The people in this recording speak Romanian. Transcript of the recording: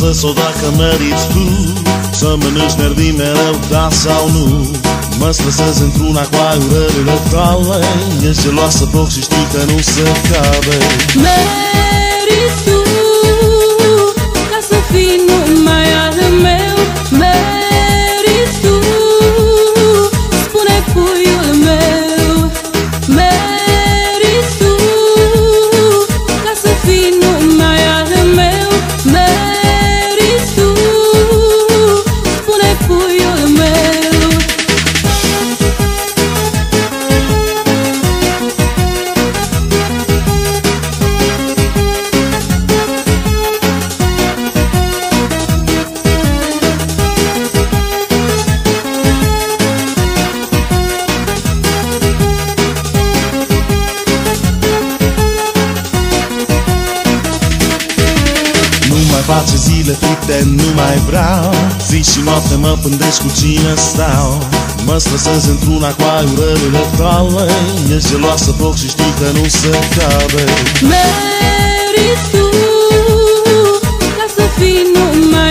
Acum, prințesă, dacă meriți tu Să mănânci nervii mereu, da sau nu. Mă stresez într-una cu aiurările tale Ești geloasă, foc și știi că nu se cade. Meriți tu Ca să fii numai zile fripte, nu mai vreau. Zi și noapte mă pândești cu cine stau. Mă stresez într-una cu aiurările tale. Ești geloasă, foc și știi că nu se cade. Meriți tu Ca să fii numai